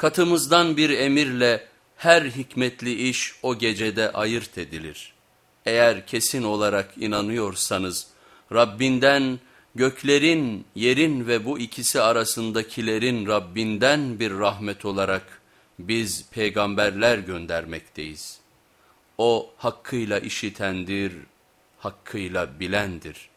Katımızdan bir emirle her hikmetli iş o gecede ayırt edilir. Eğer kesin olarak inanıyorsanız Rabbinden göklerin, yerin ve bu ikisi arasındakilerin Rabbinden bir rahmet olarak biz peygamberler göndermekteyiz. O hakkıyla işitendir, hakkıyla bilendir.